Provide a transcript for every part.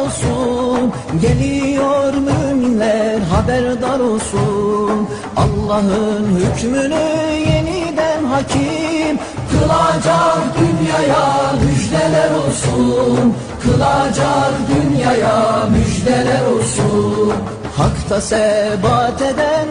olsun. Geliyor müminler haberdar olsun. Allah'ın hükmünü yeniden hakim. Kılacak dünyaya müjdeler olsun. Kılacak dünyaya müjdeler olsun. Hakta sebat eden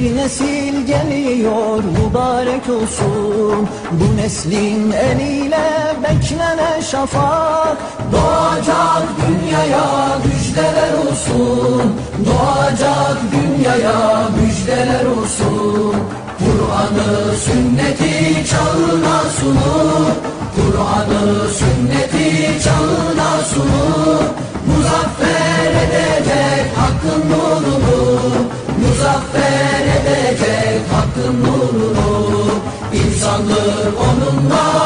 Bir nesil geliyor mübarek olsun. Bu neslin eliyle beklenen şafak. Doğacak dünyaya müjdeler olsun. Doğacak dünyaya müjdeler olsun. Kur'an'ı sünneti çağına sunur Kur'an'ı sünneti çağına İnsanlık onunla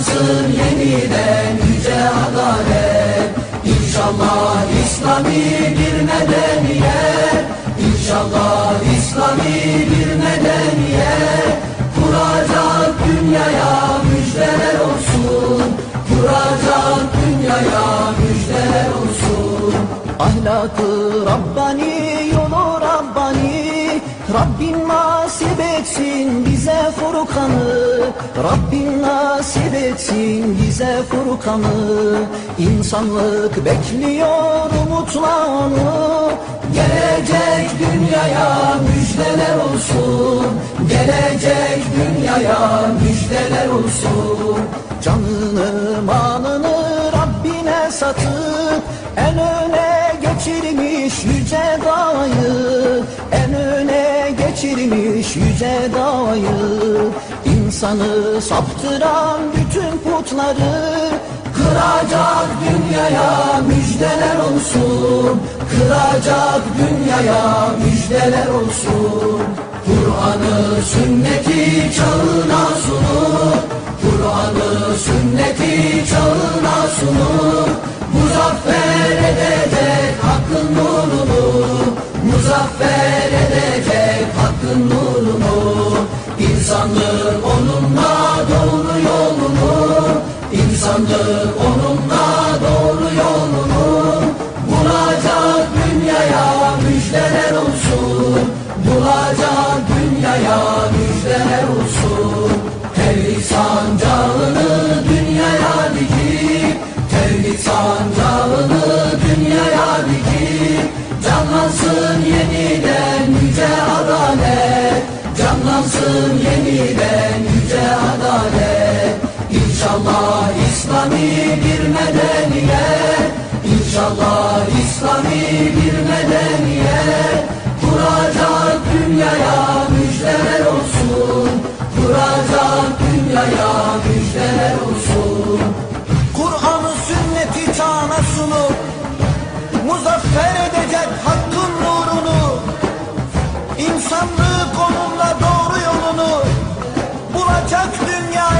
Canlansın yeniden yüce adalet. İnşallah İslami bir medeniyet. İnşallah İslami bir medeniyet. Kuracak dünyaya müjdeler olsun. Kuracak dünyaya müjdeler olsun. Ahlakı Rabbani etsin bize Furkan'ı. Rabbim nasip etsin bize Furkan'ı. İnsanlık bekliyor umutla onu Gelecek dünyaya müjdeler olsun. Gelecek dünyaya müjdeler olsun. Canını malını Rabbine satıp En öne geçirmiş yüce dayı geçirmiş yüce dayı İnsanı saptıran bütün putları Kıracak dünyaya müjdeler olsun. Kıracak dünyaya müjdeler olsun. Kur'an'ı sünneti çağına sunur Kur'an'ı sünneti çağına sunur Muzaffer onunla doğru yolunu Bulacak dünyaya müjdeler olsun. Bulacak dünyaya müjdeler olsun. Tevhid sancağını dünyaya dikip Tevhid sancağını dünyaya dikip. Canlansın yeniden yüce adalet Canlansın yeniden yüce adalet İslami bir medeniyet. İnşallah İslami bir medeniyet. Kuracak dünyaya müjdeler olsun. Kuracak dünyaya müjdeler olsun. Kur'an'ı sünneti çağına sunup Muzaffer edecek hakkın nurunu İnsanlık onunla doğru yolunu Bulacak dünyaya